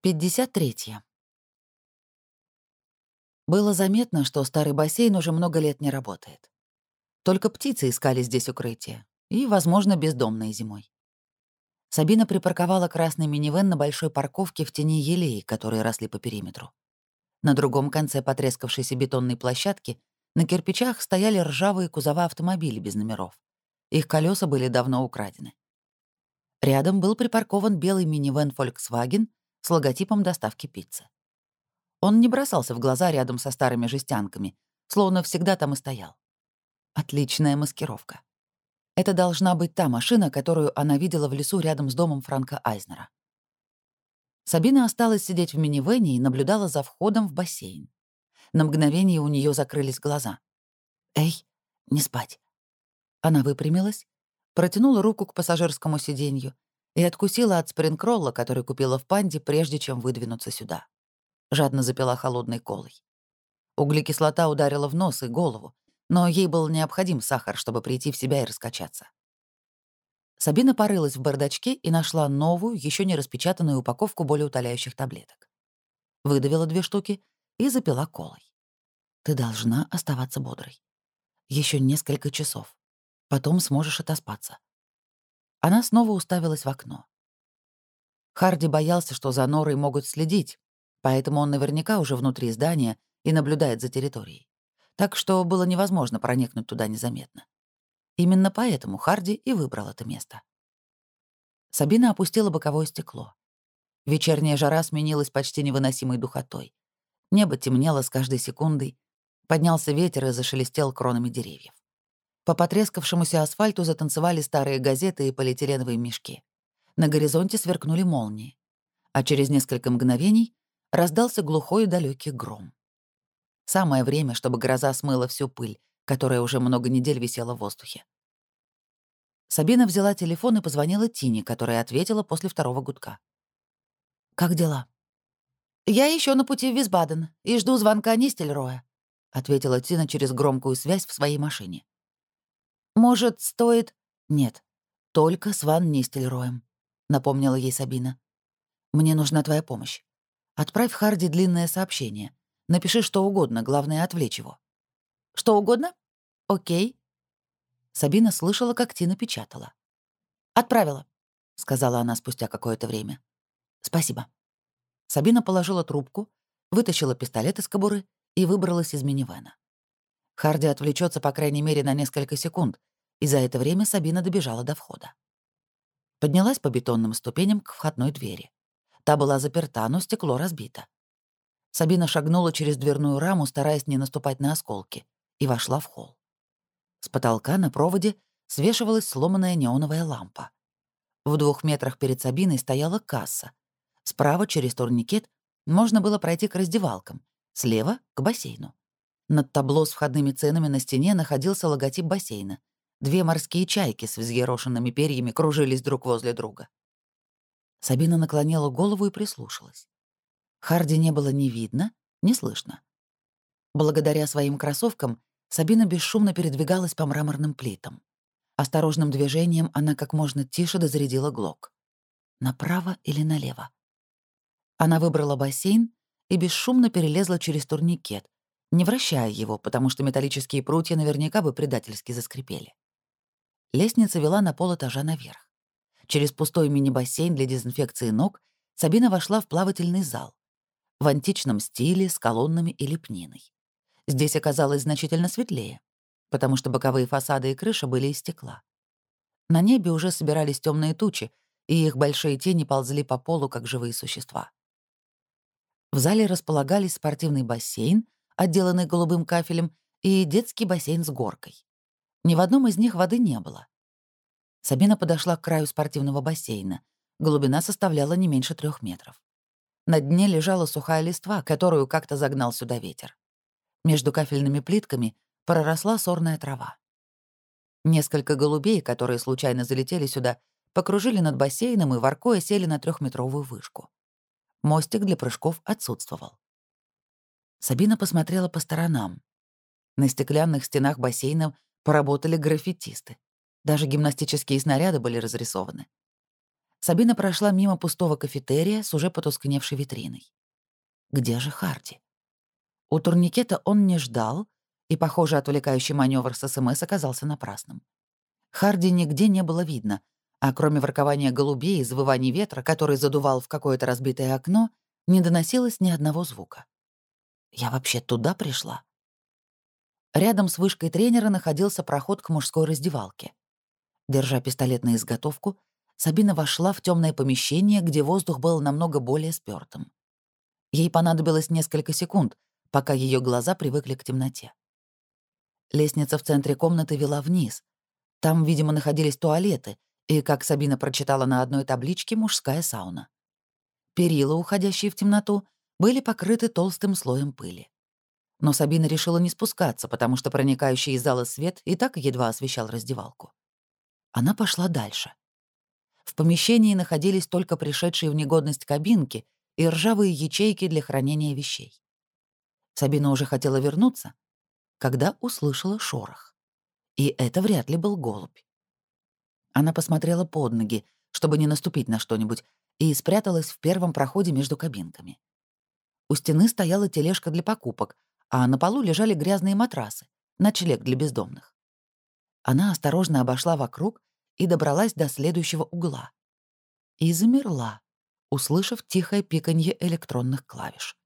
53. Было заметно, что старый бассейн уже много лет не работает. Только птицы искали здесь укрытие. И, возможно, бездомные зимой. Сабина припарковала красный минивэн на большой парковке в тени елей, которые росли по периметру. На другом конце потрескавшейся бетонной площадки на кирпичах стояли ржавые кузова автомобилей без номеров. Их колеса были давно украдены. Рядом был припаркован белый минивэн Volkswagen с логотипом доставки пиццы. Он не бросался в глаза рядом со старыми жестянками, словно всегда там и стоял. Отличная маскировка. Это должна быть та машина, которую она видела в лесу рядом с домом Франка Айзнера. Сабина осталась сидеть в минивэне и наблюдала за входом в бассейн. На мгновение у нее закрылись глаза. «Эй, не спать». Она выпрямилась, протянула руку к пассажирскому сиденью и откусила от спринкролла, который купила в панде, прежде чем выдвинуться сюда. Жадно запила холодной колой. Углекислота ударила в нос и голову, но ей был необходим сахар, чтобы прийти в себя и раскачаться. Сабина порылась в бардачке и нашла новую, еще не распечатанную упаковку болеутоляющих таблеток. Выдавила две штуки и запила колой. Ты должна оставаться бодрой. Еще несколько часов. Потом сможешь отоспаться. Она снова уставилась в окно. Харди боялся, что за Норой могут следить, поэтому он наверняка уже внутри здания и наблюдает за территорией. Так что было невозможно проникнуть туда незаметно. Именно поэтому Харди и выбрал это место. Сабина опустила боковое стекло. Вечерняя жара сменилась почти невыносимой духотой. Небо темнело с каждой секундой, поднялся ветер и зашелестел кронами деревьев. По потрескавшемуся асфальту затанцевали старые газеты и полиэтиленовые мешки. На горизонте сверкнули молнии. А через несколько мгновений раздался глухой и далекий гром. Самое время, чтобы гроза смыла всю пыль, которая уже много недель висела в воздухе. Сабина взяла телефон и позвонила Тине, которая ответила после второго гудка. «Как дела?» «Я еще на пути в Висбаден и жду звонка Нистельроя», — ответила Тина через громкую связь в своей машине. «Может, стоит...» «Нет, только с Ван Нистельроем», — напомнила ей Сабина. «Мне нужна твоя помощь. Отправь Харди длинное сообщение. Напиши что угодно, главное — отвлечь его». «Что угодно? Окей». Сабина слышала, как Тина печатала. «Отправила», — сказала она спустя какое-то время. «Спасибо». Сабина положила трубку, вытащила пистолет из кобуры и выбралась из минивэна. Харди отвлечется по крайней мере на несколько секунд, и за это время Сабина добежала до входа. Поднялась по бетонным ступеням к входной двери. Та была заперта, но стекло разбито. Сабина шагнула через дверную раму, стараясь не наступать на осколки, и вошла в холл. С потолка на проводе свешивалась сломанная неоновая лампа. В двух метрах перед Сабиной стояла касса. Справа, через турникет, можно было пройти к раздевалкам, слева — к бассейну. Над табло с входными ценами на стене находился логотип бассейна. Две морские чайки с взъерошенными перьями кружились друг возле друга. Сабина наклонила голову и прислушалась. Харди не было ни видно, ни слышно. Благодаря своим кроссовкам Сабина бесшумно передвигалась по мраморным плитам. Осторожным движением она как можно тише дозарядила глок. Направо или налево? Она выбрала бассейн и бесшумно перелезла через турникет, не вращая его, потому что металлические прутья наверняка бы предательски заскрипели. Лестница вела на пол этажа наверх. Через пустой мини-бассейн для дезинфекции ног Сабина вошла в плавательный зал. В античном стиле, с колоннами и лепниной. Здесь оказалось значительно светлее, потому что боковые фасады и крыша были из стекла. На небе уже собирались темные тучи, и их большие тени ползли по полу, как живые существа. В зале располагались спортивный бассейн, отделанный голубым кафелем, и детский бассейн с горкой. Ни в одном из них воды не было. Сабина подошла к краю спортивного бассейна. Глубина составляла не меньше трех метров. На дне лежала сухая листва, которую как-то загнал сюда ветер. Между кафельными плитками проросла сорная трава. Несколько голубей, которые случайно залетели сюда, покружили над бассейном и воркуя сели на трехметровую вышку. Мостик для прыжков отсутствовал. Сабина посмотрела по сторонам. На стеклянных стенах бассейна поработали граффитисты. Даже гимнастические снаряды были разрисованы. Сабина прошла мимо пустого кафетерия с уже потускневшей витриной. Где же Харди? У турникета он не ждал, и, похоже, отвлекающий маневр с СМС оказался напрасным. Харди нигде не было видно, а кроме воркования голубей и завываний ветра, который задувал в какое-то разбитое окно, не доносилось ни одного звука. Я вообще туда пришла? Рядом с вышкой тренера находился проход к мужской раздевалке. Держа пистолет на изготовку, Сабина вошла в темное помещение, где воздух был намного более спёртым. Ей понадобилось несколько секунд, пока ее глаза привыкли к темноте. Лестница в центре комнаты вела вниз. Там, видимо, находились туалеты и, как Сабина прочитала на одной табличке, мужская сауна. Перила, уходящие в темноту, были покрыты толстым слоем пыли. Но Сабина решила не спускаться, потому что проникающий из зала свет и так едва освещал раздевалку. Она пошла дальше. В помещении находились только пришедшие в негодность кабинки и ржавые ячейки для хранения вещей. Сабина уже хотела вернуться, когда услышала шорох. И это вряд ли был голубь. Она посмотрела под ноги, чтобы не наступить на что-нибудь, и спряталась в первом проходе между кабинками. У стены стояла тележка для покупок, а на полу лежали грязные матрасы, ночлег для бездомных. Она осторожно обошла вокруг и добралась до следующего угла. И замерла, услышав тихое пиканье электронных клавиш.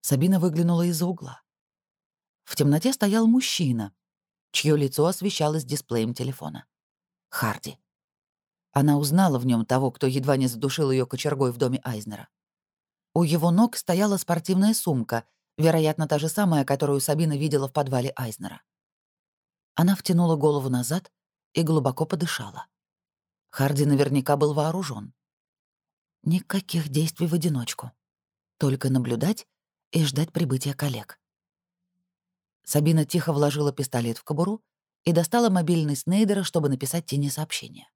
Сабина выглянула из-за угла. В темноте стоял мужчина, чье лицо освещалось дисплеем телефона. Харди. Она узнала в нем того, кто едва не задушил ее кочергой в доме Айзнера. У его ног стояла спортивная сумка, вероятно, та же самая, которую Сабина видела в подвале Айзнера. Она втянула голову назад и глубоко подышала. Харди наверняка был вооружен. Никаких действий в одиночку. Только наблюдать и ждать прибытия коллег. Сабина тихо вложила пистолет в кобуру и достала мобильный Снейдера, чтобы написать Тине сообщение.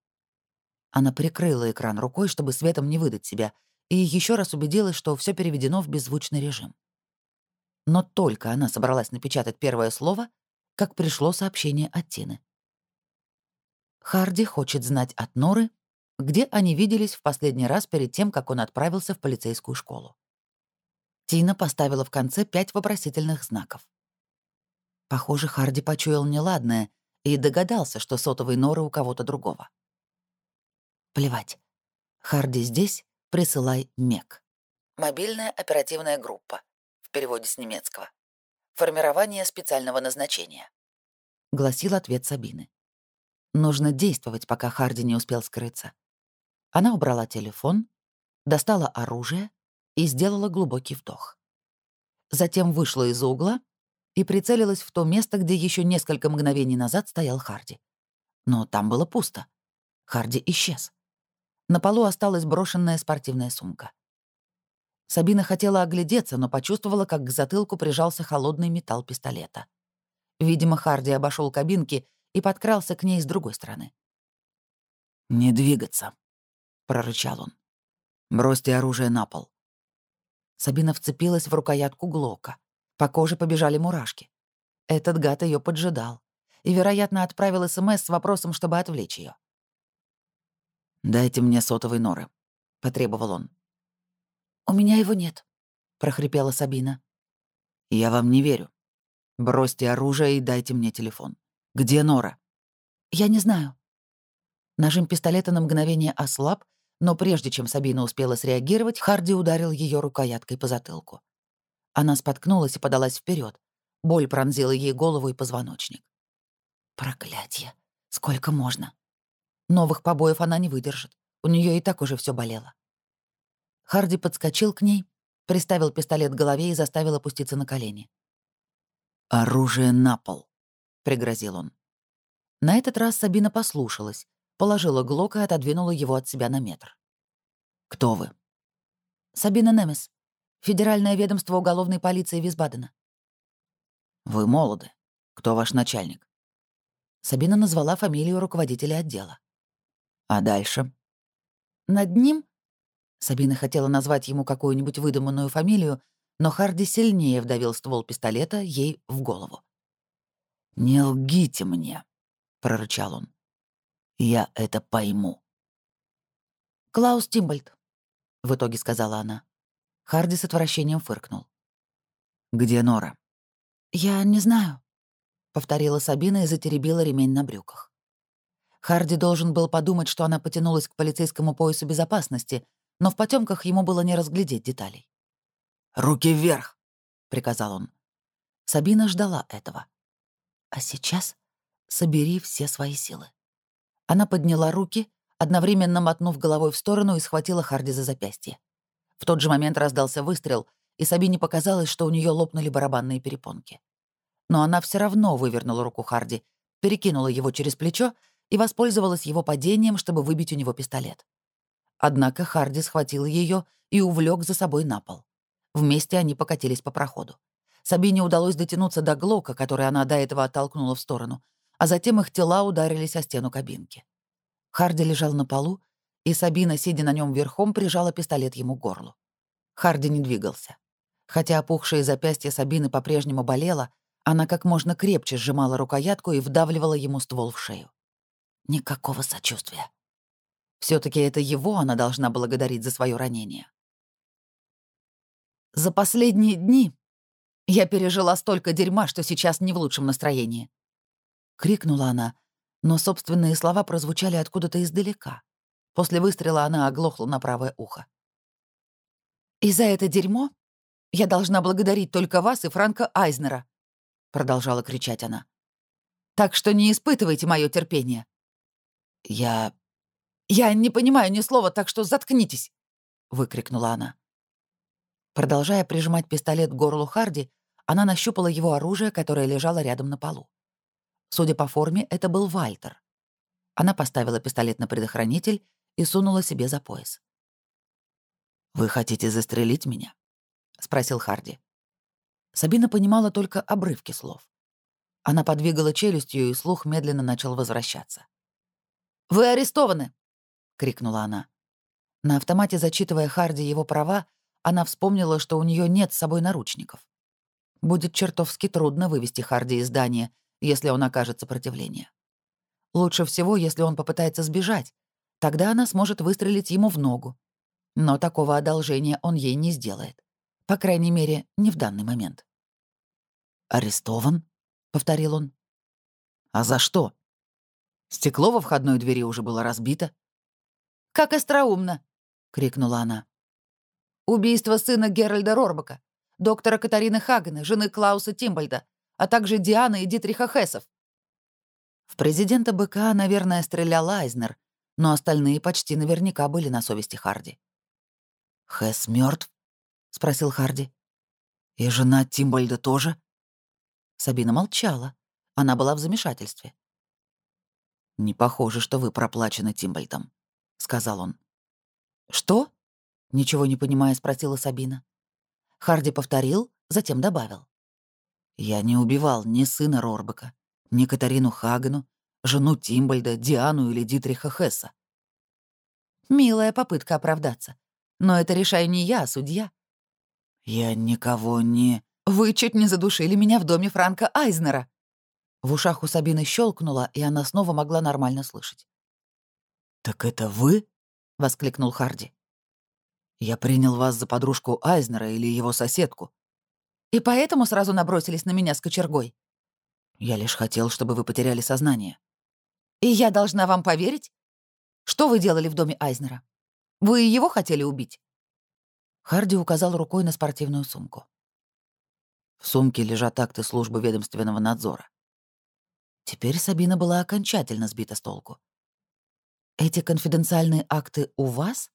Она прикрыла экран рукой, чтобы светом не выдать себя, и еще раз убедилась, что все переведено в беззвучный режим. Но только она собралась напечатать первое слово, как пришло сообщение от Тины. Харди хочет знать от Норы, где они виделись в последний раз перед тем, как он отправился в полицейскую школу. Тина поставила в конце пять вопросительных знаков. Похоже, Харди почуял неладное и догадался, что сотовый Норы у кого-то другого. Плевать. Харди здесь, присылай МЕК. Мобильная оперативная группа. Переводе с немецкого. Формирование специального назначения. Гласил ответ Сабины. Нужно действовать, пока Харди не успел скрыться. Она убрала телефон, достала оружие и сделала глубокий вдох. Затем вышла из-за угла и прицелилась в то место, где еще несколько мгновений назад стоял Харди. Но там было пусто. Харди исчез. На полу осталась брошенная спортивная сумка. Сабина хотела оглядеться, но почувствовала, как к затылку прижался холодный металл пистолета. Видимо, Харди обошел кабинки и подкрался к ней с другой стороны. «Не двигаться», — прорычал он. «Бросьте оружие на пол». Сабина вцепилась в рукоятку Глока. По коже побежали мурашки. Этот гад ее поджидал и, вероятно, отправил СМС с вопросом, чтобы отвлечь ее. «Дайте мне сотовой норы», — потребовал он. «У меня его нет», — прохрипела Сабина. «Я вам не верю. Бросьте оружие и дайте мне телефон. Где Нора?» «Я не знаю». Нажим пистолета на мгновение ослаб, но прежде чем Сабина успела среагировать, Харди ударил ее рукояткой по затылку. Она споткнулась и подалась вперед. Боль пронзила ей голову и позвоночник. Проклятье! Сколько можно? Новых побоев она не выдержит. У нее и так уже все болело. Харди подскочил к ней, приставил пистолет к голове и заставил опуститься на колени. «Оружие на пол», — пригрозил он. На этот раз Сабина послушалась, положила глок и отодвинула его от себя на метр. «Кто вы?» «Сабина Немес, Федеральное ведомство уголовной полиции Висбадена». «Вы молоды. Кто ваш начальник?» Сабина назвала фамилию руководителя отдела. «А дальше?» «Над ним?» Сабина хотела назвать ему какую-нибудь выдуманную фамилию, но Харди сильнее вдавил ствол пистолета ей в голову. «Не лгите мне», — прорычал он. «Я это пойму». «Клаус Тимбольд», — в итоге сказала она. Харди с отвращением фыркнул. «Где Нора?» «Я не знаю», — повторила Сабина и затеребила ремень на брюках. Харди должен был подумать, что она потянулась к полицейскому поясу безопасности, но в потемках ему было не разглядеть деталей. «Руки вверх!» — приказал он. Сабина ждала этого. А сейчас собери все свои силы. Она подняла руки, одновременно мотнув головой в сторону и схватила Харди за запястье. В тот же момент раздался выстрел, и Сабине показалось, что у нее лопнули барабанные перепонки. Но она все равно вывернула руку Харди, перекинула его через плечо и воспользовалась его падением, чтобы выбить у него пистолет. Однако Харди схватил ее и увлек за собой на пол. Вместе они покатились по проходу. Сабине удалось дотянуться до Глока, который она до этого оттолкнула в сторону, а затем их тела ударились о стену кабинки. Харди лежал на полу, и Сабина, сидя на нем верхом, прижала пистолет ему к горлу. Харди не двигался. Хотя опухшее запястье Сабины по-прежнему болело, она как можно крепче сжимала рукоятку и вдавливала ему ствол в шею. Никакого сочувствия. Все таки это его она должна благодарить за свое ранение. За последние дни я пережила столько дерьма, что сейчас не в лучшем настроении. Крикнула она, но собственные слова прозвучали откуда-то издалека. После выстрела она оглохла на правое ухо. «И за это дерьмо я должна благодарить только вас и Франка Айзнера», — продолжала кричать она. «Так что не испытывайте мое терпение». «Я... я не понимаю ни слова, так что заткнитесь», — выкрикнула она. Продолжая прижимать пистолет к горлу Харди, она нащупала его оружие, которое лежало рядом на полу. Судя по форме, это был Вальтер. Она поставила пистолет на предохранитель и сунула себе за пояс. «Вы хотите застрелить меня?» — спросил Харди. Сабина понимала только обрывки слов. Она подвигала челюстью, и слух медленно начал возвращаться. «Вы арестованы!» — крикнула она. На автомате, зачитывая Харди его права, она вспомнила, что у нее нет с собой наручников. Будет чертовски трудно вывести Харди из здания, если он окажет сопротивление. Лучше всего, если он попытается сбежать. Тогда она сможет выстрелить ему в ногу. Но такого одолжения он ей не сделает. По крайней мере, не в данный момент. «Арестован?» — повторил он. «А за что?» Стекло во входной двери уже было разбито. «Как остроумно!» — крикнула она. Убийство сына Геральда Рорбака, доктора Катарины Хагена, жены Клауса Тимбальда, а также Дианы и Дитриха Хессов. В президента БК, наверное, стрелял Айзнер, но остальные почти наверняка были на совести Харди. «Хесс мертв? спросил Харди. «И жена Тимбальда тоже?» Сабина молчала. Она была в замешательстве. «Не похоже, что вы проплачены Тимбальдом», — сказал он. «Что?» Ничего не понимая, спросила Сабина. Харди повторил, затем добавил. «Я не убивал ни сына Рорбека, ни Катарину Хагену, жену Тимбальда, Диану или Дитриха Хесса». «Милая попытка оправдаться. Но это решаю не я, а судья». «Я никого не...» «Вы чуть не задушили меня в доме Франка Айзнера». В ушах у Сабины щелкнуло, и она снова могла нормально слышать. «Так это вы?» — воскликнул Харди. Я принял вас за подружку Айзнера или его соседку. И поэтому сразу набросились на меня с кочергой. Я лишь хотел, чтобы вы потеряли сознание. И я должна вам поверить? Что вы делали в доме Айзнера? Вы его хотели убить? Харди указал рукой на спортивную сумку. В сумке лежат акты службы ведомственного надзора. Теперь Сабина была окончательно сбита с толку. «Эти конфиденциальные акты у вас?»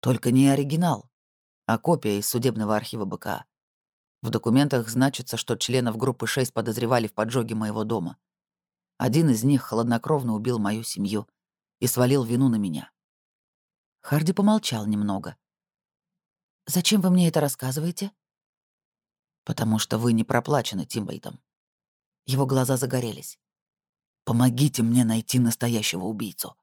Только не оригинал, а копия из судебного архива БК. В документах значится, что членов группы 6 подозревали в поджоге моего дома. Один из них хладнокровно убил мою семью и свалил вину на меня. Харди помолчал немного. «Зачем вы мне это рассказываете?» «Потому что вы не проплачены Тимбейтом». Его глаза загорелись. «Помогите мне найти настоящего убийцу».